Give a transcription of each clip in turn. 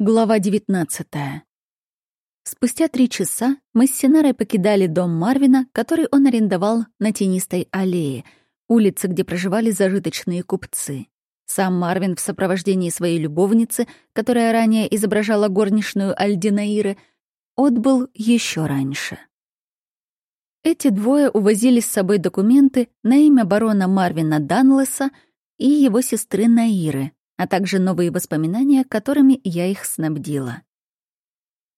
Глава 19 Спустя три часа мы с Синарой покидали дом Марвина, который он арендовал на тенистой аллее, улице, где проживали зажиточные купцы. Сам Марвин в сопровождении своей любовницы, которая ранее изображала горничную Альдинаиры, отбыл еще раньше. Эти двое увозили с собой документы на имя барона Марвина Данлеса и его сестры Наиры, а также новые воспоминания, которыми я их снабдила.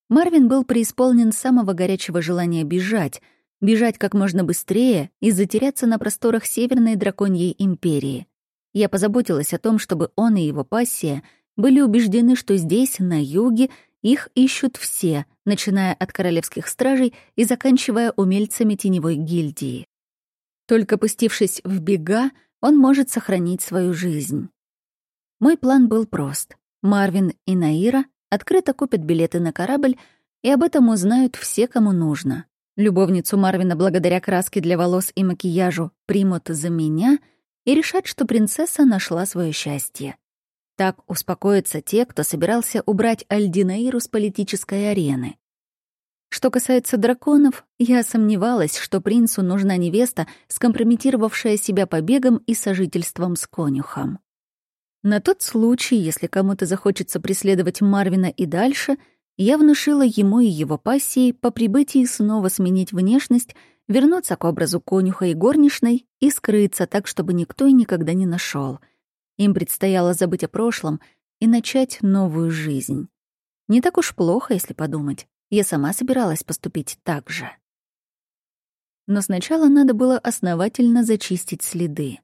Марвин был преисполнен самого горячего желания бежать, бежать как можно быстрее и затеряться на просторах Северной Драконьей Империи. Я позаботилась о том, чтобы он и его пассия были убеждены, что здесь, на юге, их ищут все, начиная от королевских стражей и заканчивая умельцами теневой гильдии. Только пустившись в бега, он может сохранить свою жизнь. Мой план был прост. Марвин и Наира открыто купят билеты на корабль, и об этом узнают все, кому нужно. Любовницу Марвина благодаря краске для волос и макияжу примут за меня и решат, что принцесса нашла свое счастье. Так успокоятся те, кто собирался убрать Альдинаиру с политической арены. Что касается драконов, я сомневалась, что принцу нужна невеста, скомпрометировавшая себя побегом и сожительством с конюхом. На тот случай, если кому-то захочется преследовать Марвина и дальше, я внушила ему и его пассии по прибытии снова сменить внешность, вернуться к образу конюха и горничной и скрыться так, чтобы никто и никогда не нашел. Им предстояло забыть о прошлом и начать новую жизнь. Не так уж плохо, если подумать. Я сама собиралась поступить так же. Но сначала надо было основательно зачистить следы.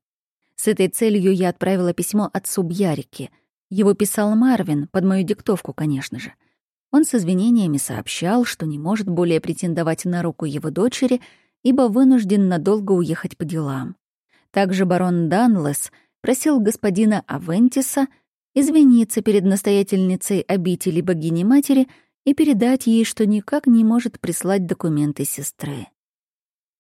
С этой целью я отправила письмо отцу Бьярики. Его писал Марвин, под мою диктовку, конечно же. Он с извинениями сообщал, что не может более претендовать на руку его дочери, ибо вынужден надолго уехать по делам. Также барон Данлес просил господина Авентиса извиниться перед настоятельницей обители богини-матери и передать ей, что никак не может прислать документы сестры.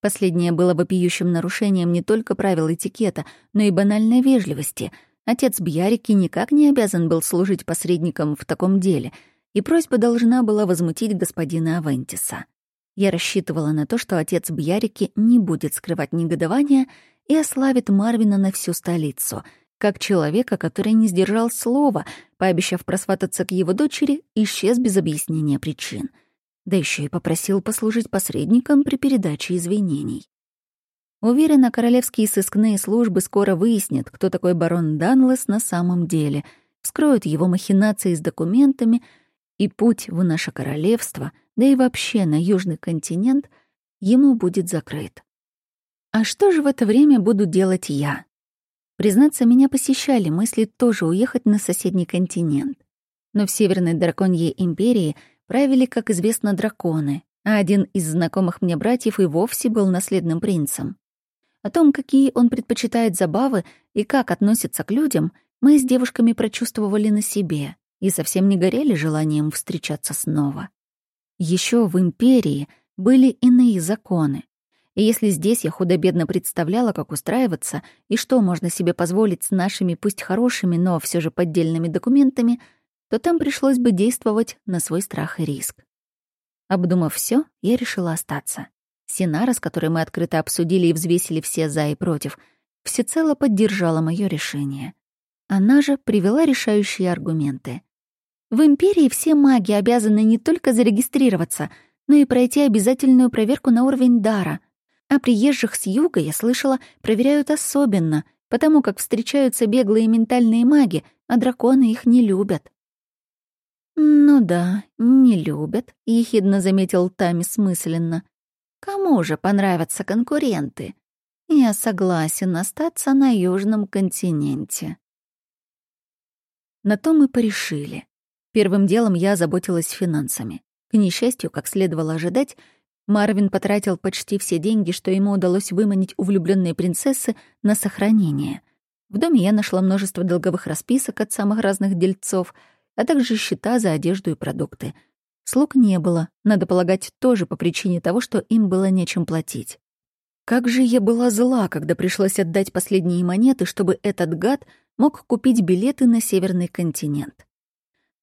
Последнее было вопиющим нарушением не только правил этикета, но и банальной вежливости. Отец Бьярики никак не обязан был служить посредником в таком деле, и просьба должна была возмутить господина Авентиса. Я рассчитывала на то, что отец Бьярики не будет скрывать негодования и ославит Марвина на всю столицу, как человека, который не сдержал слова, пообещав просвататься к его дочери, исчез без объяснения причин — да еще и попросил послужить посредником при передаче извинений. Уверена, королевские сыскные службы скоро выяснят, кто такой барон Данлес на самом деле, вскроют его махинации с документами, и путь в наше королевство, да и вообще на южный континент, ему будет закрыт. А что же в это время буду делать я? Признаться, меня посещали мысли тоже уехать на соседний континент. Но в Северной Драконьей империи — правили, как известно, драконы, а один из знакомых мне братьев и вовсе был наследным принцем. О том, какие он предпочитает забавы и как относится к людям, мы с девушками прочувствовали на себе и совсем не горели желанием встречаться снова. Еще в империи были иные законы. И если здесь я худо-бедно представляла, как устраиваться и что можно себе позволить с нашими, пусть хорошими, но все же поддельными документами — то там пришлось бы действовать на свой страх и риск. Обдумав все, я решила остаться. Синара, с которой мы открыто обсудили и взвесили все «за» и «против», всецело поддержала мое решение. Она же привела решающие аргументы. В Империи все маги обязаны не только зарегистрироваться, но и пройти обязательную проверку на уровень дара. А приезжих с юга, я слышала, проверяют особенно, потому как встречаются беглые ментальные маги, а драконы их не любят. «Ну да, не любят», — ехидно заметил Тамис мысленно. «Кому же понравятся конкуренты? Я согласен остаться на Южном континенте». На то мы порешили. Первым делом я заботилась финансами. К несчастью, как следовало ожидать, Марвин потратил почти все деньги, что ему удалось выманить у влюбленной принцессы на сохранение. В доме я нашла множество долговых расписок от самых разных дельцов — а также счета за одежду и продукты. Слуг не было, надо полагать, тоже по причине того, что им было нечем платить. Как же я была зла, когда пришлось отдать последние монеты, чтобы этот гад мог купить билеты на Северный континент.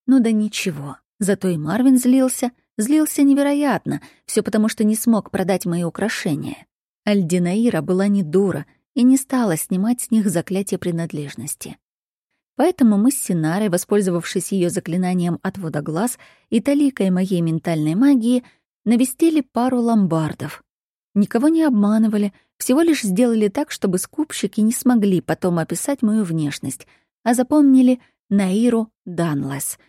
Ну да ничего. Зато и Марвин злился. Злился невероятно. все потому, что не смог продать мои украшения. Альдинаира была не дура и не стала снимать с них заклятие принадлежности. Поэтому мы с Синарой, воспользовавшись ее заклинанием отвода глаз и таликой моей ментальной магии, навестили пару ломбардов. Никого не обманывали, всего лишь сделали так, чтобы скупщики не смогли потом описать мою внешность, а запомнили Наиру Данлес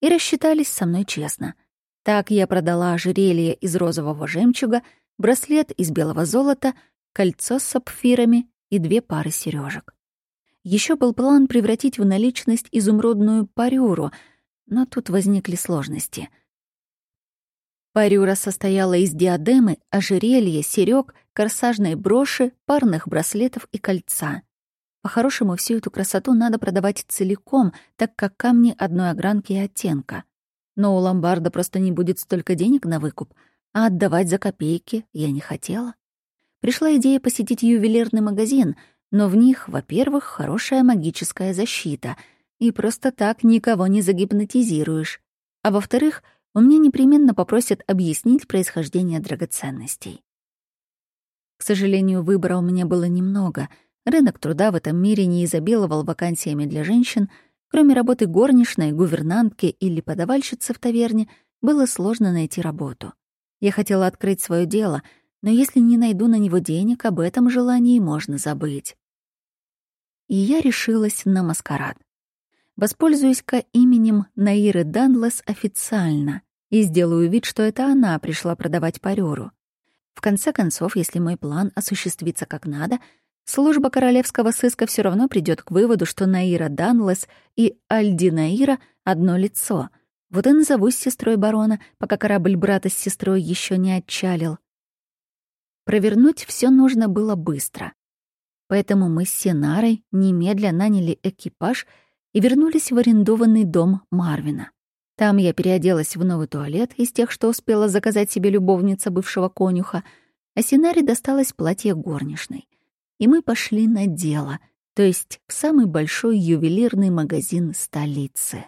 и рассчитались со мной честно. Так я продала ожерелье из розового жемчуга, браслет из белого золота, кольцо с сапфирами и две пары сережек. Еще был план превратить в наличность изумрудную парюру, но тут возникли сложности — Парюра состояла из диадемы, ожерелья, серёг, корсажной броши, парных браслетов и кольца. По-хорошему, всю эту красоту надо продавать целиком, так как камни одной огранки и оттенка. Но у ломбарда просто не будет столько денег на выкуп, а отдавать за копейки я не хотела. Пришла идея посетить ювелирный магазин, но в них, во-первых, хорошая магическая защита, и просто так никого не загипнотизируешь. А во-вторых, у меня непременно попросят объяснить происхождение драгоценностей. К сожалению, выбора у меня было немного. Рынок труда в этом мире не изобиловал вакансиями для женщин. Кроме работы горничной, гувернантки или подавальщицы в таверне, было сложно найти работу. Я хотела открыть свое дело, но если не найду на него денег, об этом желании можно забыть. И я решилась на маскарад. Воспользуюсь-ка именем Наиры Данлес официально и сделаю вид, что это она пришла продавать парёру. В конце концов, если мой план осуществится как надо, служба королевского сыска все равно придет к выводу, что Наира Данлес и Альди Наира — одно лицо. Вот и назовусь сестрой барона, пока корабль брата с сестрой еще не отчалил. Провернуть все нужно было быстро. Поэтому мы с Синарой немедля наняли экипаж — и вернулись в арендованный дом Марвина. Там я переоделась в новый туалет из тех, что успела заказать себе любовница бывшего конюха, а Синаре досталось платье горничной. И мы пошли на дело, то есть в самый большой ювелирный магазин столицы.